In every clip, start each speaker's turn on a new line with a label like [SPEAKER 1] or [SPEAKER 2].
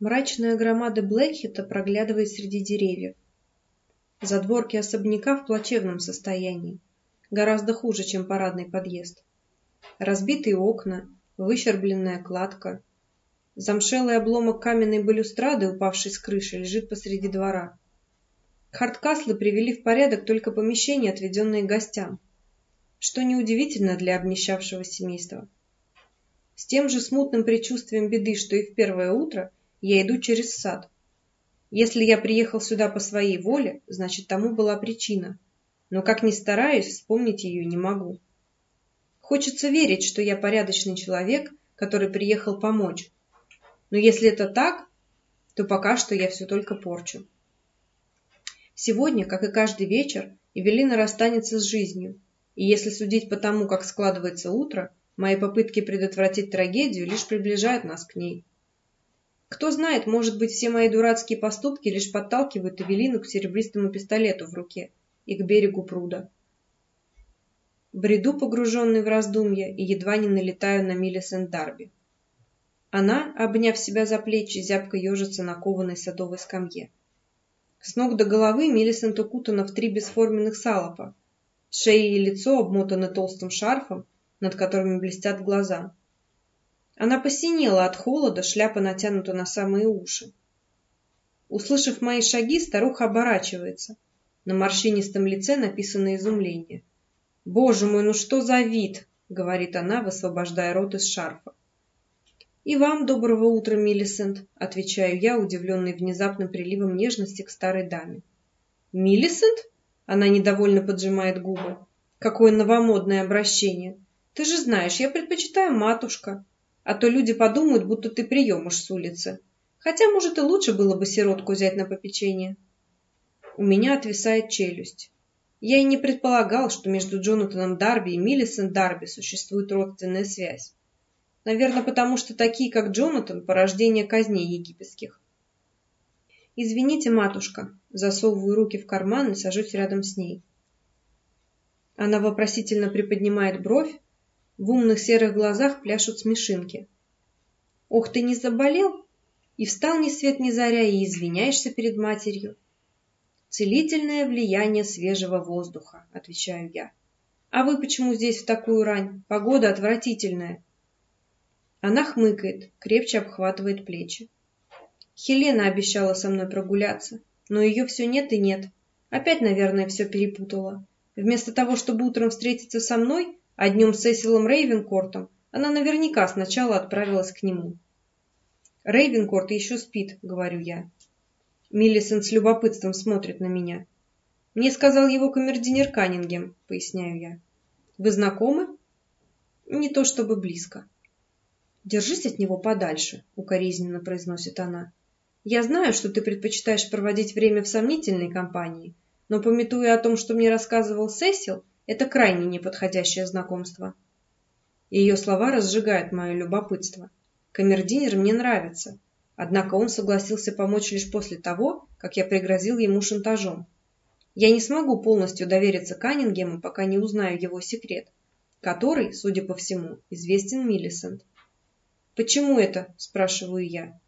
[SPEAKER 1] Мрачная громада Блэкхита проглядывает среди деревьев. Задворки особняка в плачевном состоянии, гораздо хуже, чем парадный подъезд. Разбитые окна, выщербленная кладка, замшелый обломок каменной балюстрады, упавший с крыши, лежит посреди двора. Хардкаслы привели в порядок только помещения, отведенные гостям, что неудивительно для обнищавшего семейства. С тем же смутным предчувствием беды, что и в первое утро, я иду через сад. Если я приехал сюда по своей воле, значит, тому была причина. Но как ни стараюсь, вспомнить ее не могу. Хочется верить, что я порядочный человек, который приехал помочь. Но если это так, то пока что я все только порчу. Сегодня, как и каждый вечер, Эвелина расстанется с жизнью, и если судить по тому, как складывается утро, мои попытки предотвратить трагедию лишь приближают нас к ней. Кто знает, может быть, все мои дурацкие поступки лишь подталкивают Эвелину к серебристому пистолету в руке и к берегу пруда. Бреду, погруженный в раздумья, и едва не налетаю на Миллисент Дарби. Она, обняв себя за плечи, зябко ежится на кованой садовой скамье. С ног до головы Миллисент укутана в три бесформенных салопа. Шея и лицо обмотаны толстым шарфом, над которыми блестят глаза. Она посинела от холода, шляпа натянута на самые уши. Услышав мои шаги, старуха оборачивается. На морщинистом лице написано изумление. «Боже мой, ну что за вид!» — говорит она, высвобождая рот из шарфа. «И вам доброго утра, Миллисент», — отвечаю я, удивленный внезапным приливом нежности к старой даме. «Миллисент?» — она недовольно поджимает губы. «Какое новомодное обращение! Ты же знаешь, я предпочитаю матушка а то люди подумают, будто ты приемыш с улицы. Хотя, может, и лучше было бы сиротку взять на попечение. У меня отвисает челюсть. Я и не предполагал, что между Джонатаном Дарби и Миллисент Дарби существует родственная связь. Наверное, потому что такие, как Джонатан, порождение казней египетских. «Извините, матушка», засовываю руки в карман и сажусь рядом с ней. Она вопросительно приподнимает бровь, в умных серых глазах пляшут смешинки. «Ох, ты не заболел? И встал ни свет ни заря, и извиняешься перед матерью?» «Целительное влияние свежего воздуха», — отвечаю я. «А вы почему здесь в такую рань? Погода отвратительная». Она хмыкает, крепче обхватывает плечи. Хелена обещала со мной прогуляться, но ее все нет и нет. Опять, наверное, все перепутала. Вместо того, чтобы утром встретиться со мной, а днем с Сесилом Рейвенкортом она наверняка сначала отправилась к нему. «Рейвенкорт еще спит», — говорю я. Миллисон с любопытством смотрит на меня. «Мне сказал его камердинер Каннингем», — поясняю я. «Вы знакомы?» «Не то чтобы близко». «Держись от него подальше», — укоризненно произносит она. «Я знаю, что ты предпочитаешь проводить время в сомнительной компании, но, пометуя о том, что мне рассказывал Сесил, это крайне неподходящее знакомство. Ее слова разжигают мое любопытство. Камердинер мне нравится, однако он согласился помочь лишь после того, как я пригрозил ему шантажом. Я не смогу полностью довериться Каннингему, пока не узнаю его секрет, который, судя по всему, известен Миллисент. «Почему это?» – спрашиваю я.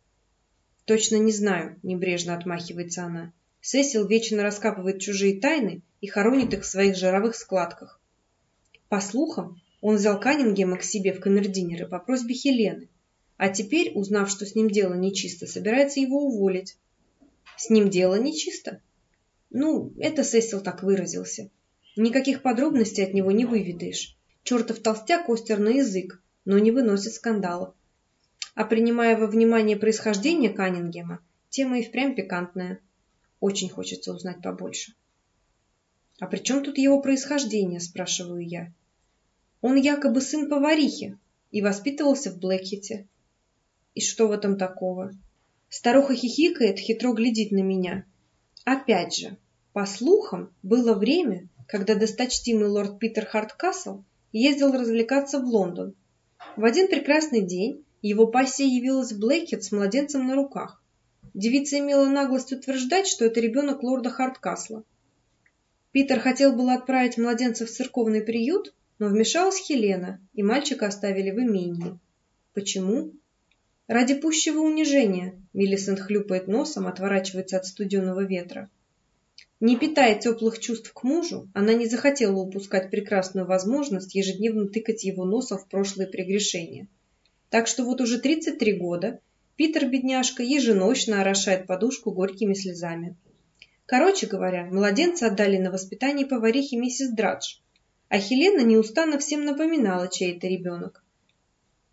[SPEAKER 1] «Точно не знаю», – небрежно отмахивается она. Сесил вечно раскапывает чужие тайны и хоронит их в своих жировых складках. По слухам, он взял Каннингема к себе в камердинеры по просьбе Хелены, а теперь, узнав, что с ним дело нечисто, собирается его уволить. С ним дело нечисто? Ну, это Сесил так выразился. Никаких подробностей от него не выведаешь. Чертов толстяк остер на язык, но не выносит скандалов. А принимая во внимание происхождение Каннингема, тема и впрямь пикантная. Очень хочется узнать побольше. «А при чем тут его происхождение?» – спрашиваю я. «Он якобы сын поварихи и воспитывался в Блэкхите». «И что в этом такого?» Старуха хихикает, хитро глядит на меня. Опять же, по слухам, было время, когда досточтимый лорд Питер Харткасл ездил развлекаться в Лондон. В один прекрасный день его пассия явилась в Блэкхит с младенцем на руках. Девица имела наглость утверждать, что это ребенок лорда Харткасла. Питер хотел было отправить младенца в церковный приют, но вмешалась Хелена, и мальчика оставили в имении. Почему? Ради пущего унижения, Миллисент хлюпает носом, отворачивается от студенного ветра. Не питая теплых чувств к мужу, она не захотела упускать прекрасную возможность ежедневно тыкать его носом в прошлые прегрешения. Так что вот уже 33 года Питер, бедняжка, еженочно орошает подушку горькими слезами. Короче говоря, младенца отдали на воспитание поварихи миссис Драдж, а Хелена неустанно всем напоминала, чей это ребенок.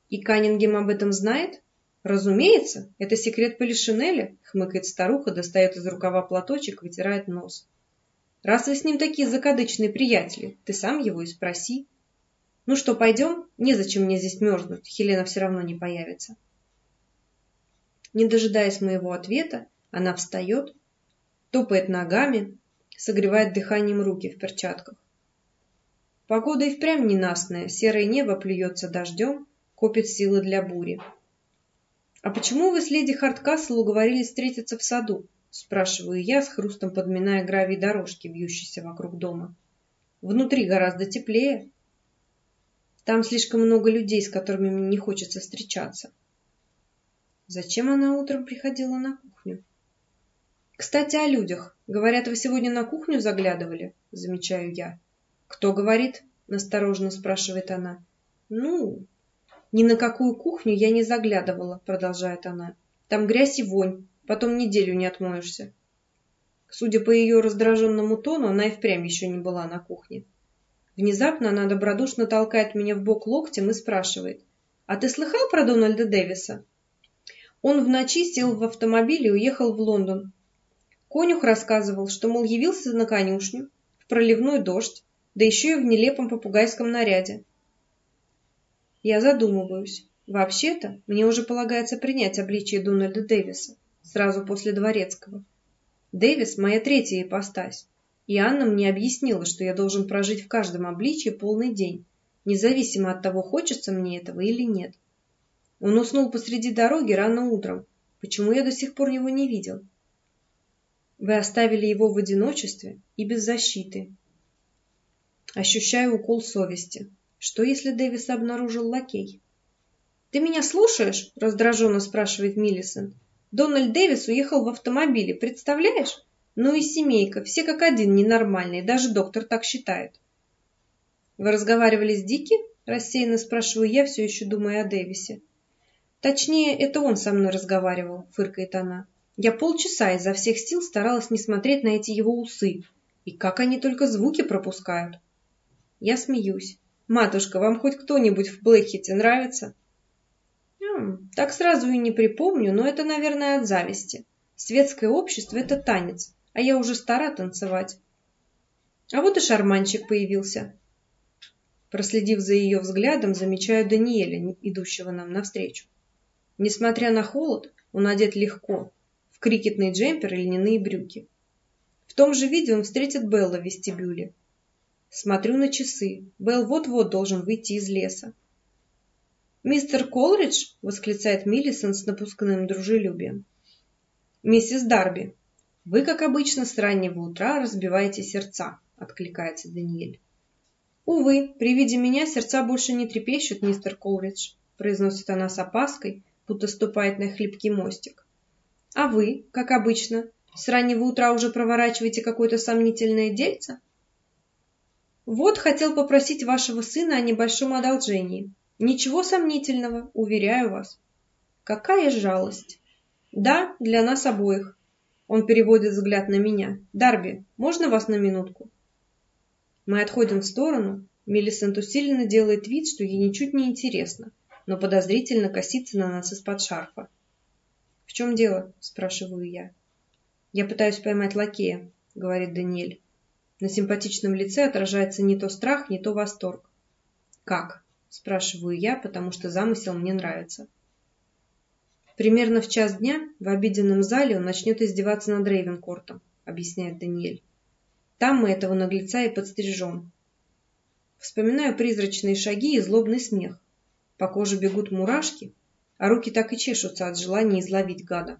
[SPEAKER 1] И Каннингем об этом знает? Разумеется, это секрет Полишинеля, хмыкает старуха, достает из рукава платочек, вытирает нос. Раз вы с ним такие закадычные приятели, ты сам его и спроси. Ну что, пойдем? Незачем мне здесь мерзнуть, Хелена все равно не появится. Не дожидаясь моего ответа, она встает, топает ногами, согревает дыханием руки в перчатках. Погода и впрямь ненастная, серое небо плюется дождем, копит силы для бури. «А почему вы с леди Харткасл уговорились встретиться в саду?» – спрашиваю я, с хрустом подминая гравий дорожки, вьющейся вокруг дома. «Внутри гораздо теплее. Там слишком много людей, с которыми мне не хочется встречаться». Зачем она утром приходила на кухню? «Кстати, о людях. Говорят, вы сегодня на кухню заглядывали?» – замечаю я. «Кто говорит?» – настороженно спрашивает она. «Ну, ни на какую кухню я не заглядывала, продолжает она. Там грязь и вонь, потом неделю не отмоешься. Судя по ее раздраженному тону, она и впрямь еще не была на кухне. Внезапно она добродушно толкает меня в бок локтем и спрашивает. «А ты слыхал про Дональда Дэвиса?» Он в ночи сел в автомобиль и уехал в Лондон. Конюх рассказывал, что, мол, явился на конюшню, в проливной дождь, да еще и в нелепом попугайском наряде. Я задумываюсь. Вообще-то, мне уже полагается принять обличие Дональда Дэвиса, сразу после Дворецкого. Дэвис – моя третья ипостась, и Анна мне объяснила, что я должен прожить в каждом обличии полный день, независимо от того, хочется мне этого или нет. Он уснул посреди дороги рано утром. Почему я до сих пор его не видел? Вы оставили его в одиночестве и без защиты. Ощущаю укол совести. Что, если Дэвиса обнаружил лакей? «Ты меня слушаешь?» – раздраженно спрашивает Миллисон. «Дональд Дэвис уехал в автомобиле, представляешь? Ну и семейка, все как один ненормальные, даже доктор так считает». «Вы разговаривали с Дики?» – рассеянно спрашиваю я, все еще думая о Дэвисе. «Точнее, это он со мной разговаривал», – фыркает она. «Я полчаса изо всех сил старалась не смотреть на эти его усы. И как они только звуки пропускают». Я смеюсь. Матушка, вам хоть кто-нибудь в Блэкхите нравится? Так сразу и не припомню, но это, наверное, от зависти. Светское общество – это танец, а я уже стара танцевать. А вот и шарманчик появился. Проследив за ее взглядом, замечаю Даниэля, идущего нам навстречу. Несмотря на холод, он одет легко, в крикетный джемпер и льняные брюки. В том же виде он встретит Белла в вестибюле, Смотрю на часы. Белл вот-вот должен выйти из леса. «Мистер Колридж!» — восклицает Миллисон с напускным дружелюбием. «Миссис Дарби, вы, как обычно, с раннего утра разбиваете сердца», — откликается Даниэль. «Увы, при виде меня сердца больше не трепещут, мистер Колридж», — произносит она с опаской, будто ступает на хлипкий мостик. «А вы, как обычно, с раннего утра уже проворачиваете какое-то сомнительное дельце?» Вот хотел попросить вашего сына о небольшом одолжении. Ничего сомнительного, уверяю вас. Какая жалость. Да, для нас обоих. Он переводит взгляд на меня. Дарби, можно вас на минутку? Мы отходим в сторону. Миллисент усиленно делает вид, что ей ничуть не интересно, но подозрительно косится на нас из-под шарфа. «В чем дело?» – спрашиваю я. «Я пытаюсь поймать лакея», – говорит Даниэль. На симпатичном лице отражается не то страх, не то восторг. «Как?» – спрашиваю я, потому что замысел мне нравится. Примерно в час дня в обеденном зале он начнет издеваться над Рейвенкортом, объясняет Даниэль. Там мы этого наглеца и подстрижем. Вспоминаю призрачные шаги и злобный смех. По коже бегут мурашки, а руки так и чешутся от желания изловить гада.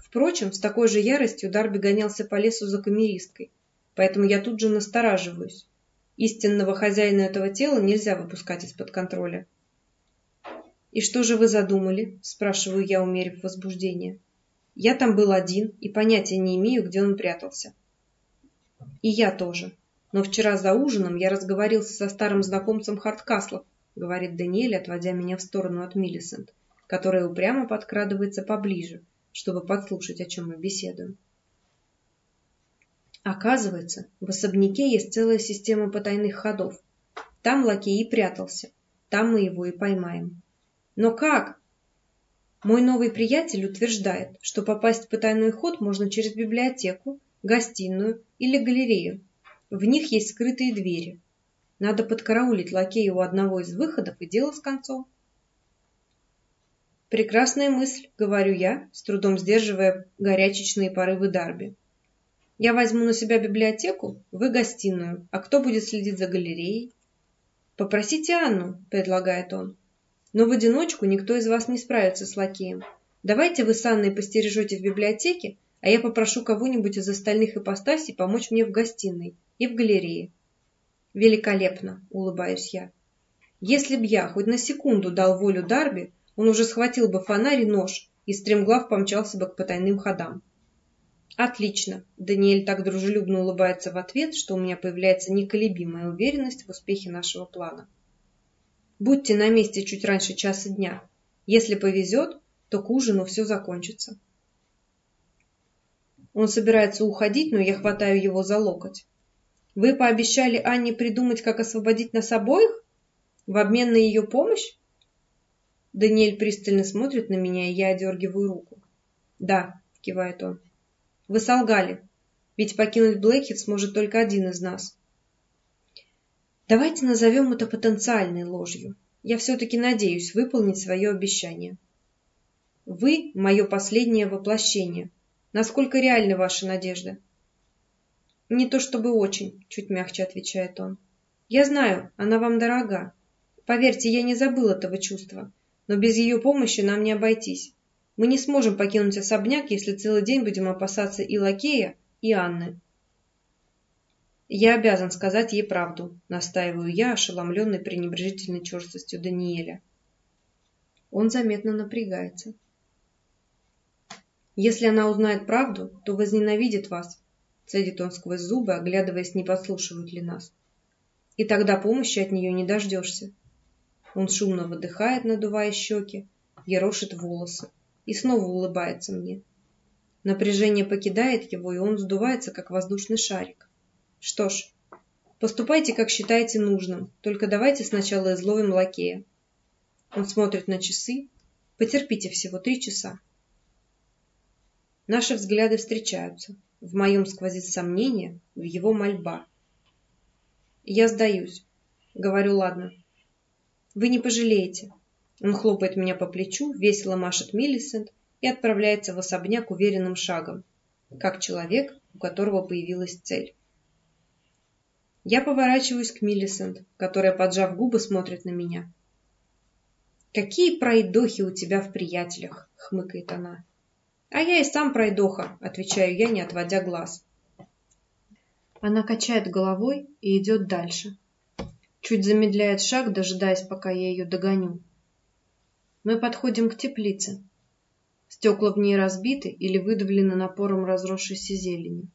[SPEAKER 1] Впрочем, с такой же яростью Дарби гонялся по лесу за камеристкой – Поэтому я тут же настораживаюсь. Истинного хозяина этого тела нельзя выпускать из-под контроля. «И что же вы задумали?» – спрашиваю я, умерив возбуждение. Я там был один и понятия не имею, где он прятался. И я тоже. Но вчера за ужином я разговорился со старым знакомцем Харткаслов, говорит Даниэль, отводя меня в сторону от Миллисент, которая упрямо подкрадывается поближе, чтобы подслушать, о чем мы беседуем. Оказывается, в особняке есть целая система потайных ходов. Там лакей и прятался. Там мы его и поймаем. Но как? Мой новый приятель утверждает, что попасть в потайной ход можно через библиотеку, гостиную или галерею. В них есть скрытые двери. Надо подкараулить лакея у одного из выходов и дело с концом. Прекрасная мысль, говорю я, с трудом сдерживая горячечные порывы Дарби. Я возьму на себя библиотеку, вы гостиную, а кто будет следить за галереей? Попросите Анну, предлагает он. Но в одиночку никто из вас не справится с лакеем. Давайте вы с Анной постережете в библиотеке, а я попрошу кого-нибудь из остальных ипостасей помочь мне в гостиной и в галерее. Великолепно, улыбаюсь я. Если б я хоть на секунду дал волю Дарби, он уже схватил бы фонарь и нож и стремглав помчался бы к потайным ходам. Отлично. Даниэль так дружелюбно улыбается в ответ, что у меня появляется неколебимая уверенность в успехе нашего плана. Будьте на месте чуть раньше часа дня. Если повезет, то к ужину все закончится. Он собирается уходить, но я хватаю его за локоть. Вы пообещали Анне придумать, как освободить нас обоих? В обмен на ее помощь? Даниэль пристально смотрит на меня, и я одергиваю руку. Да, кивает он. Вы солгали. Ведь покинуть Блэкхит сможет только один из нас. Давайте назовем это потенциальной ложью. Я все-таки надеюсь выполнить свое обещание. Вы – мое последнее воплощение. Насколько реальны ваши надежды? Не то чтобы очень, чуть мягче отвечает он. Я знаю, она вам дорога. Поверьте, я не забыл этого чувства. Но без ее помощи нам не обойтись. Мы не сможем покинуть особняк, если целый день будем опасаться и лакея, и Анны. Я обязан сказать ей правду, настаиваю я, ошеломленный пренебрежительной черствостью Даниэля. Он заметно напрягается. Если она узнает правду, то возненавидит вас, цедит он сквозь зубы, оглядываясь, не подслушивают ли нас. И тогда помощи от нее не дождешься. Он шумно выдыхает, надувая щеки, ерошит волосы и снова улыбается мне. Напряжение покидает его, и он вздувается, как воздушный шарик. Что ж, поступайте, как считаете нужным, только давайте сначала изловим лакея. Он смотрит на часы. Потерпите всего три часа. Наши взгляды встречаются. В моем сквозит сомнение, в его мольба. Я сдаюсь. Говорю, ладно. Вы не пожалеете. Он хлопает меня по плечу, весело машет Миллисент и отправляется в особняк уверенным шагом, как человек, у которого появилась цель. Я поворачиваюсь к Миллисент, которая, поджав губы, смотрит на меня. «Какие пройдохи у тебя в приятелях!» — хмыкает она. «А я и сам пройдоха», — отвечаю я, не отводя глаз. Она качает головой и идет дальше. Чуть замедляет шаг, дожидаясь, пока я ее догоню. Мы подходим к теплице. Стекла в ней разбиты или выдавлены напором разросшейся зелени.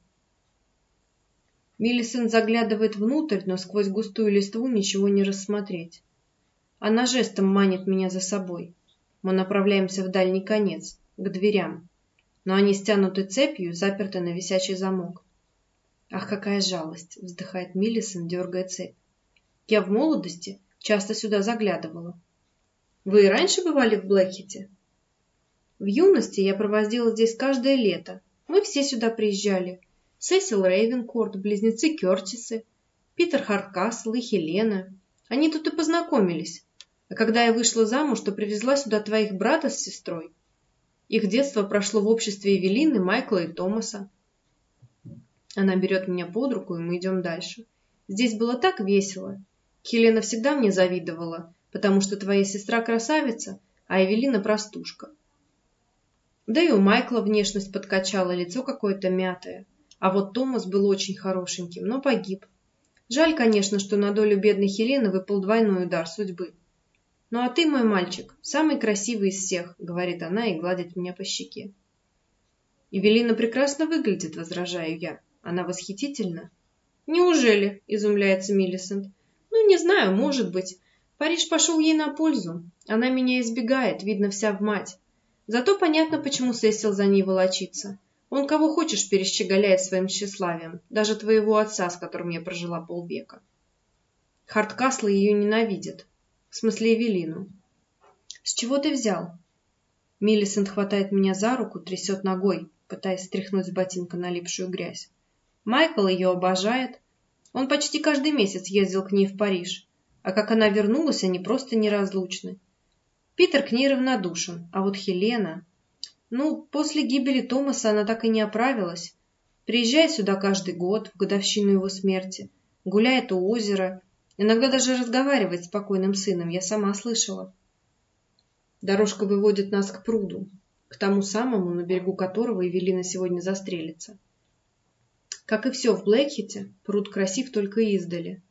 [SPEAKER 1] Миллисон заглядывает внутрь, но сквозь густую листву ничего не рассмотреть. Она жестом манит меня за собой. Мы направляемся в дальний конец, к дверям. Но они стянуты цепью, заперты на висячий замок. Ах, какая жалость, вздыхает Миллисон, дергая цепь. Я в молодости часто сюда заглядывала. Вы и раньше бывали в Блэкхите? В юности я проводила здесь каждое лето. Мы все сюда приезжали. Сесил Рейвенкорт, близнецы Кертисы, Питер Харткасл и Хелена. Они тут и познакомились. А когда я вышла замуж, то привезла сюда твоих брата с сестрой. Их детство прошло в обществе Эвелины, Майкла и Томаса. Она берет меня под руку, и мы идем дальше. Здесь было так весело. Хелена всегда мне завидовала, потому что твоя сестра красавица, а Эвелина простушка. Да и у Майкла внешность подкачала, лицо какое-то мятое. А вот Томас был очень хорошеньким, но погиб. Жаль, конечно, что на долю бедной Хелены выпал двойной удар судьбы. Ну а ты, мой мальчик, самый красивый из всех, говорит она и гладит меня по щеке. Евелина прекрасно выглядит, возражаю я. Она восхитительна. Неужели? Изумляется Миллисент. Ну, не знаю, может быть. Париж пошел ей на пользу. Она меня избегает, видно, вся в мать. Зато понятно, почему Сесил за ней волочится. Он кого хочешь перещеголяет своим тщеславием, даже твоего отца, с которым я прожила полвека. Хардкасл ее ненавидит. В смысле Эвелину. С чего ты взял? Миллисент хватает меня за руку, трясет ногой, пытаясь стряхнуть с ботинка налипшую грязь. Майкл ее обожает. Он почти каждый месяц ездил к ней в Париж а как она вернулась, они просто неразлучны. Питер к ней равнодушен, а вот Хелена... Ну, после гибели Томаса она так и не оправилась. Приезжает сюда каждый год, в годовщину его смерти, гуляет у озера, иногда даже разговаривает с покойным сыном, я сама слышала. Дорожка выводит нас к пруду, к тому самому, на берегу которого Эвелина сегодня застрелится. Как и все в Блэкхите, пруд красив только издали.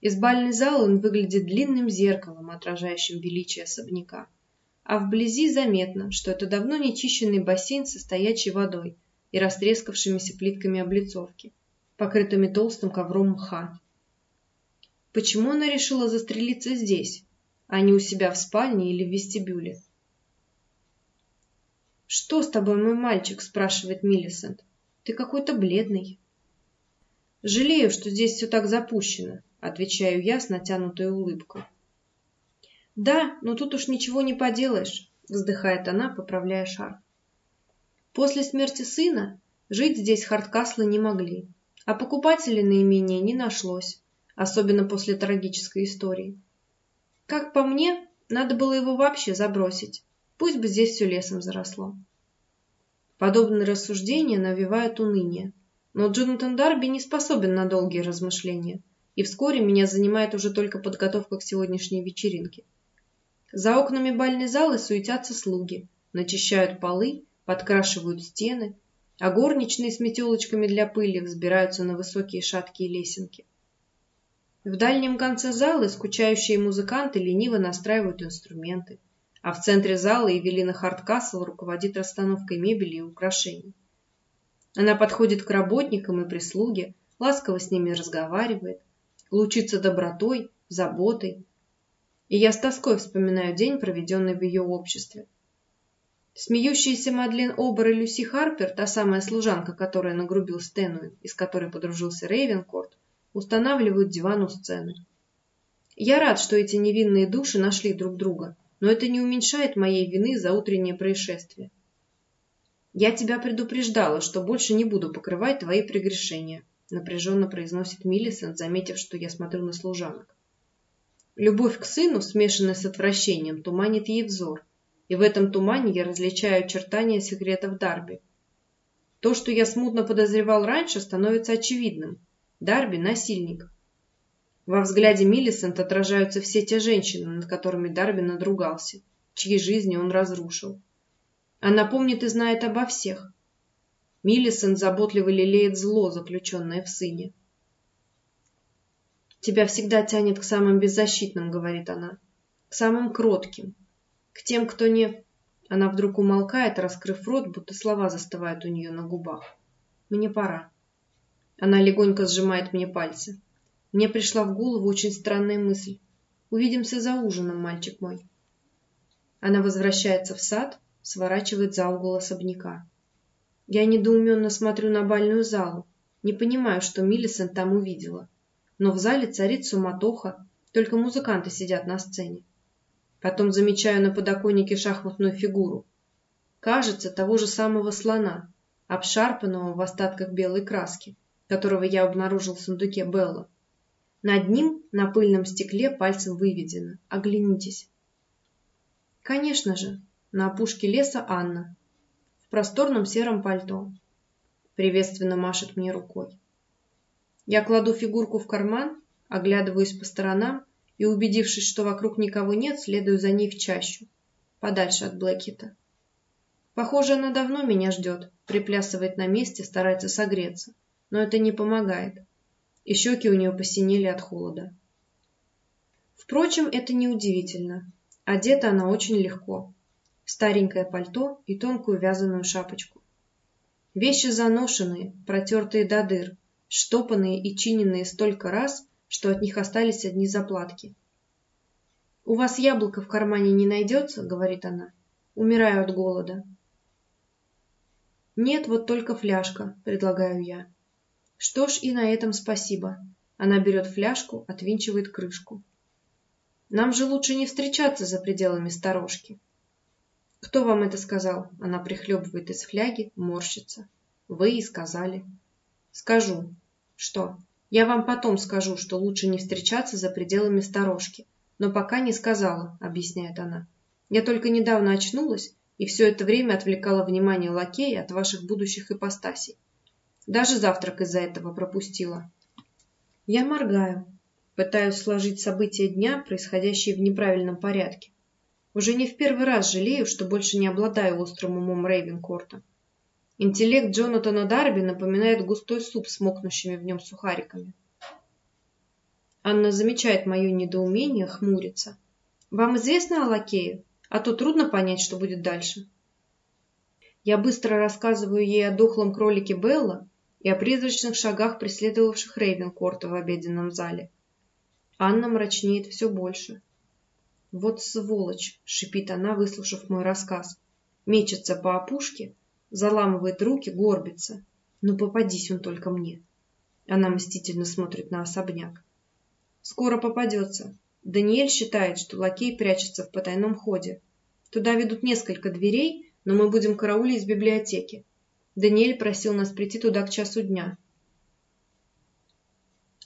[SPEAKER 1] Из бальной залы он выглядит длинным зеркалом, отражающим величие особняка. А вблизи заметно, что это давно не чищенный бассейн со стоячей водой и растрескавшимися плитками облицовки, покрытыми толстым ковром мха. Почему она решила застрелиться здесь, а не у себя в спальне или в вестибюле? «Что с тобой, мой мальчик?» – спрашивает Миллисент. «Ты какой-то бледный». «Жалею, что здесь все так запущено. — отвечаю я с натянутой улыбкой. «Да, но тут уж ничего не поделаешь», — вздыхает она, поправляя шар. После смерти сына жить здесь Хардкаслы не могли, а покупателей на имение не нашлось, особенно после трагической истории. Как по мне, надо было его вообще забросить, пусть бы здесь все лесом заросло. Подобные рассуждения навевают уныние, но Джонатан Дарби не способен на долгие размышления и вскоре меня занимает уже только подготовка к сегодняшней вечеринке. За окнами бальной залы суетятся слуги, начищают полы, подкрашивают стены, а горничные с метелочками для пыли взбираются на высокие шаткие лесенки. В дальнем конце залы скучающие музыканты лениво настраивают инструменты, а в центре зала Евелина Хардкасл руководит расстановкой мебели и украшений. Она подходит к работникам и прислуге, ласково с ними разговаривает, лучится добротой, заботой. И я с тоской вспоминаю день, проведенный в ее обществе. Смеющаяся Мадлен Обер и Люси Харпер, та самая служанка, которая нагрубил Стэну, и с которой подружился Рейвенкорт, устанавливают диван у сцены. Я рад, что эти невинные души нашли друг друга, но это не уменьшает моей вины за утреннее происшествие. Я тебя предупреждала, что больше не буду покрывать твои прегрешения, напряженно произносит Миллисент, заметив, что я смотрю на служанок. Любовь к сыну, смешанная с отвращением, туманит ей взор, и в этом тумане я различаю очертания секретов Дарби. То, что я смутно подозревал раньше, становится очевидным. Дарби – насильник. Во взгляде Миллисент отражаются все те женщины, над которыми Дарби надругался, чьи жизни он разрушил. Она помнит и знает обо всех, Миллисон заботливо лелеет зло, заключенное в сыне. «Тебя всегда тянет к самым беззащитным», — говорит она, — «к самым кротким, к тем, кто не...» Она вдруг умолкает, раскрыв рот, будто слова застывают у нее на губах. «Мне пора». Она легонько сжимает мне пальцы. Мне пришла в голову очень странная мысль. «Увидимся за ужином, мальчик мой». Она возвращается в сад, сворачивает за угол особняка. Я недоуменно смотрю на бальную залу, не понимаю, что Миллисон там увидела. Но в зале царит суматоха, только музыканты сидят на сцене. Потом замечаю на подоконнике шахматную фигуру. Кажется, того же самого слона, обшарпанного в остатках белой краски, которого я обнаружил в сундуке Белла. Над ним на пыльном стекле пальцем выведено «Оглянитесь». Конечно же, на опушке леса Анна, в просторном сером пальто. Приветственно машет мне рукой. Я кладу фигурку в карман, оглядываюсь по сторонам и, убедившись, что вокруг никого нет, следую за ней в чащу, подальше от Блэкета. Похоже, она давно меня ждет, приплясывает на месте, старается согреться, но это не помогает, и щеки у нее посинели от холода. Впрочем, это неудивительно. Одета она очень легко. Старенькое пальто и тонкую вязаную шапочку. Вещи заношенные, протертые до дыр, штопанные и чиненные столько раз, что от них остались одни заплатки. «У вас яблоко в кармане не найдется?» — говорит она. «Умираю от голода». «Нет, вот только фляжка», — предлагаю я. Что ж, и на этом спасибо. Она берет фляжку, отвинчивает крышку. Нам же лучше не встречаться за пределами сторожки. Кто вам это сказал? Она прихлебывает из фляги, морщится. Вы и сказали. Скажу. Что? Я вам потом скажу, что лучше не встречаться за пределами сторожки. Но пока не сказала, объясняет она. Я только недавно очнулась и все это время отвлекала внимание лакея от ваших будущих ипостасей. Даже завтрак из-за этого пропустила. Я моргаю, пытаюсь сложить события дня, происходящие в неправильном порядке. Уже не в первый раз жалею, что больше не обладаю острым умом Рейвенкорта. Интеллект Джонатана Дарби напоминает густой суп с мокнущими в нем сухариками. Анна замечает мое недоумение, хмурится. «Вам известно о лакее? А то трудно понять, что будет дальше». Я быстро рассказываю ей о дохлом кролике Белла и о призрачных шагах, преследовавших Рейвенкорта в обеденном зале. Анна мрачнеет все больше. «Вот сволочь!» — шипит она, выслушав мой рассказ. Мечется по опушке, заламывает руки, горбится. «Ну попадись он только мне!» Она мстительно смотрит на особняк. «Скоро попадется. Даниэль считает, что лакей прячется в потайном ходе. Туда ведут несколько дверей, но мы будем караулить в библиотеке. Даниэль просил нас прийти туда к часу дня.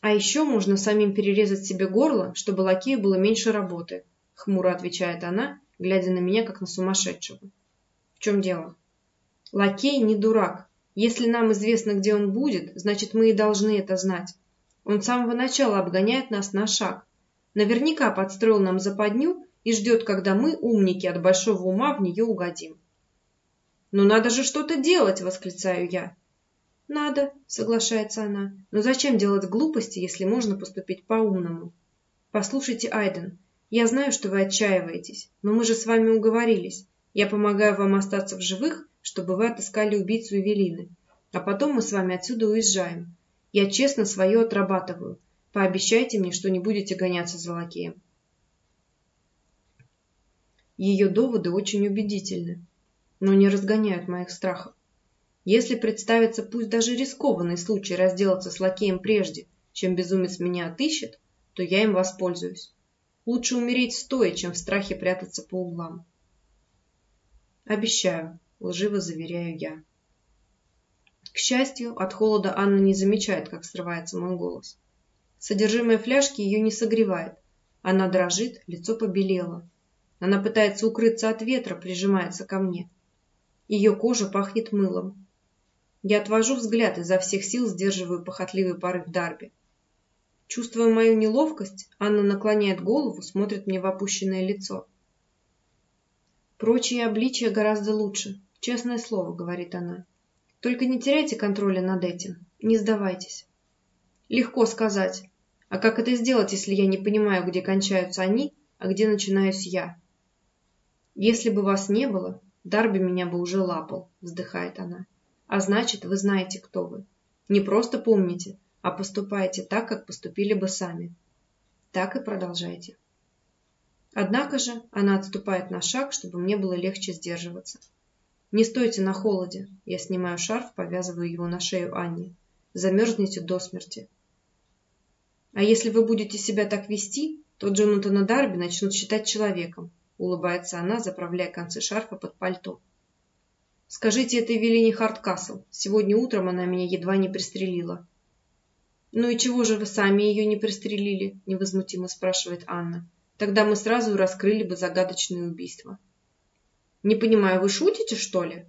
[SPEAKER 1] А еще можно самим перерезать себе горло, чтобы лакею было меньше работы, хмуро отвечает она, глядя на меня, как на сумасшедшего. В чем дело? Лакей не дурак. Если нам известно, где он будет, значит, мы и должны это знать. Он с самого начала обгоняет нас на шаг. Наверняка подстроил нам западню и ждет, когда мы, умники от большого ума, в нее угодим. «Ну надо же что-то делать!» — восклицаю я. «Надо», — соглашается она. «Но зачем делать глупости, если можно поступить по-умному?» «Послушайте, Айден, я знаю, что вы отчаиваетесь, но мы же с вами уговорились. Я помогаю вам остаться в живых, чтобы вы отыскали убийцу Эвелины. А потом мы с вами отсюда уезжаем. Я честно свое отрабатываю. Пообещайте мне, что не будете гоняться за лакеем». Ее доводы очень убедительны но не разгоняют моих страхов. Если представится пусть даже рискованный случай разделаться с лакеем прежде, чем безумец меня отыщет, то я им воспользуюсь. Лучше умереть стоя, чем в страхе прятаться по углам. Обещаю, лживо заверяю я. К счастью, от холода Анна не замечает, как срывается мой голос. Содержимое фляжки ее не согревает. Она дрожит, лицо побелело. Она пытается укрыться от ветра, прижимается ко мне. Ее кожа пахнет мылом. Я отвожу взгляд, изо всех сил сдерживаю похотливый порыв Дарби. Чувствуя мою неловкость, Анна наклоняет голову, смотрит мне в опущенное лицо. «Прочие обличия гораздо лучше, честное слово», — говорит она. «Только не теряйте контроля над этим, не сдавайтесь». Легко сказать. А как это сделать, если я не понимаю, где кончаются они, а где начинаюсь я? Если бы вас не было, Дарби меня бы уже лапал, вздыхает она. А значит, вы знаете, кто вы. Не просто помните, а поступаете так, как поступили бы сами. Так и продолжайте. Однако же она отступает на шаг, чтобы мне было легче сдерживаться. Не стойте на холоде. Я снимаю шарф, повязываю его на шею Анне. Замерзнете до смерти. А если вы будете себя так вести, то Джонатана Дарби начнут считать человеком, улыбается она, заправляя концы шарфа под пальто. Скажите этой Велине Харткасл. Сегодня утром она меня едва не пристрелила. Ну и чего же вы сами ее не пристрелили? Невозмутимо спрашивает Анна. Тогда мы сразу раскрыли бы загадочное убийство. Не понимаю, вы шутите, что ли?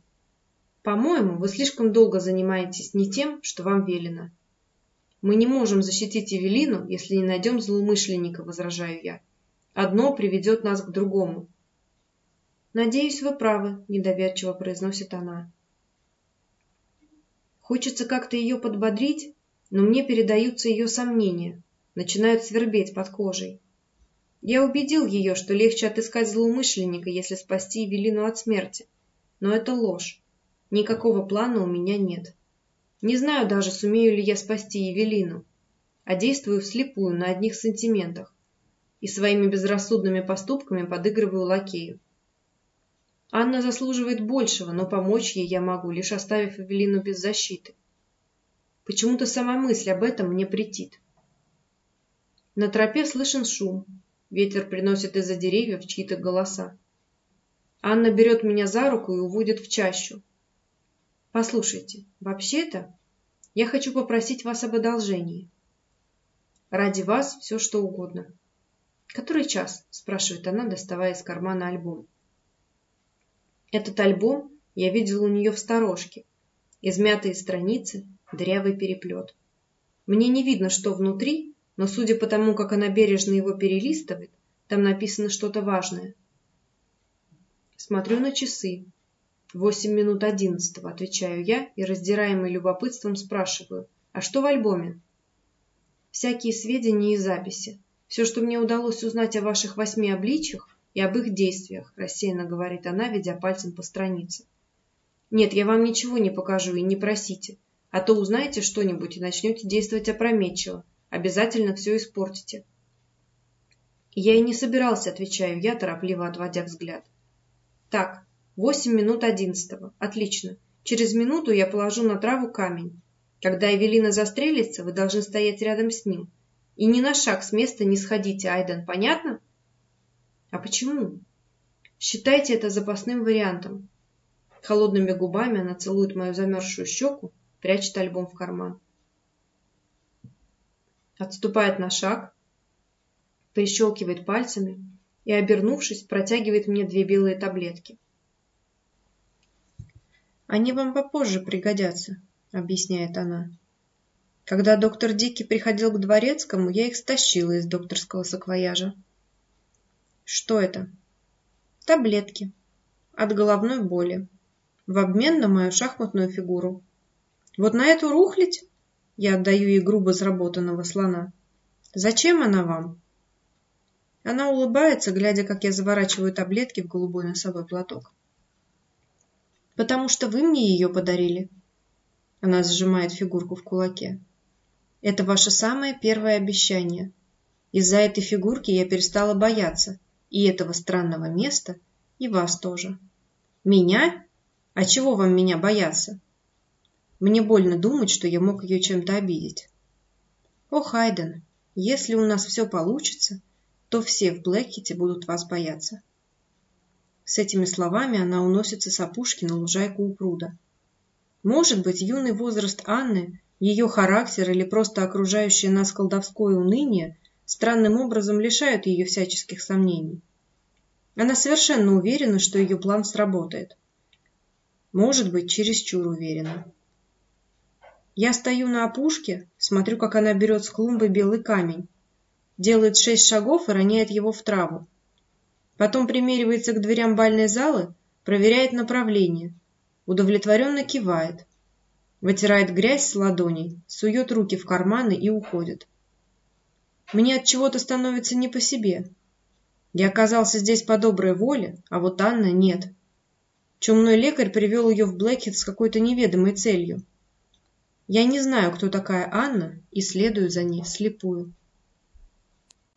[SPEAKER 1] По-моему, вы слишком долго занимаетесь не тем, что вам велено. Мы не можем защитить Эвелину, если не найдем злоумышленника, возражаю я. Одно приведет нас к другому. «Надеюсь, вы правы», – недоверчиво произносит она. Хочется как-то ее подбодрить, но мне передаются ее сомнения, начинают свербеть под кожей. Я убедил ее, что легче отыскать злоумышленника, если спасти Эвелину от смерти. Но это ложь. Никакого плана у меня нет. Не знаю даже, сумею ли я спасти Евелину, а действую вслепую на одних сантиментах и своими безрассудными поступками подыгрываю лакею. Анна заслуживает большего, но помочь ей я могу, лишь оставив Эвелину без защиты. Почему-то сама мысль об этом мне претит. На тропе слышен шум. Ветер приносит из-за деревьев чьи-то голоса. Анна берет меня за руку и уводит в чащу. Послушайте, вообще-то я хочу попросить вас об одолжении. Ради вас все что угодно. Который час? спрашивает она, доставая из кармана альбом. Этот альбом я видел у нее в сторожке. Измятые страницы, дырявый переплет. Мне не видно, что внутри, но судя по тому, как она бережно его перелистывает, там написано что-то важное. Смотрю на часы. Восемь минут одиннадцатого, отвечаю я и, раздираемый любопытством, спрашиваю, а что в альбоме? Всякие сведения и записи. Все, что мне удалось узнать о ваших восьми обличьях и об их действиях, рассеянно говорит она, ведя пальцем по странице. Нет, я вам ничего не покажу и не просите, а то узнаете что-нибудь и начнете действовать опрометчиво. Обязательно все испортите. Я и не собирался, отвечаю я, торопливо отводя взгляд. Так, восемь минут одиннадцатого. Отлично. Через минуту я положу на траву камень. Когда Эвелина застрелится, вы должны стоять рядом с ним. И ни на шаг с места не сходите, Айден, понятно? А почему? Считайте это запасным вариантом. Холодными губами она целует мою замерзшую щеку, прячет альбом в карман. Отступает на шаг, прищелкивает пальцами и, обернувшись, протягивает мне две белые таблетки. «Они вам попозже пригодятся», — объясняет она. «Когда доктор Дики приходил к дворецкому, я их стащила из докторского саквояжа». «Что это?» «Таблетки. От головной боли. В обмен на мою шахматную фигуру. Вот на эту рухлить я отдаю ей грубо сработанного слона. Зачем она вам?» Она улыбается, глядя, как я заворачиваю таблетки в голубой носовой платок. «Потому что вы мне ее подарили». Она сжимает фигурку в кулаке. «Это ваше самое первое обещание. Из-за этой фигурки я перестала бояться и этого странного места, и вас тоже». «Меня? А чего вам меня бояться?» Мне больно думать, что я мог ее чем-то обидеть. «О, Хайден, если у нас все получится, то все в Блэкхите будут вас бояться. С этими словами она уносится с опушки на лужайку у пруда. Может быть, юный возраст Анны, ее характер или просто окружающее нас колдовское уныние странным образом лишают ее всяческих сомнений. Она совершенно уверена, что ее план сработает. Может быть, чересчур уверена. Я стою на опушке, смотрю, как она берет с клумбы белый камень, делает шесть шагов и роняет его в траву. Потом примеривается к дверям бальной залы, проверяет направление, удовлетворенно кивает, вытирает грязь с ладоней, сует руки в карманы и уходит. Мне от чего-то становится не по себе. Я оказался здесь по доброй воле, а вот Анна нет. Чумной лекарь привел ее в Блэкхед с какой-то неведомой целью. Я не знаю, кто такая Анна, и следую за ней вслепую.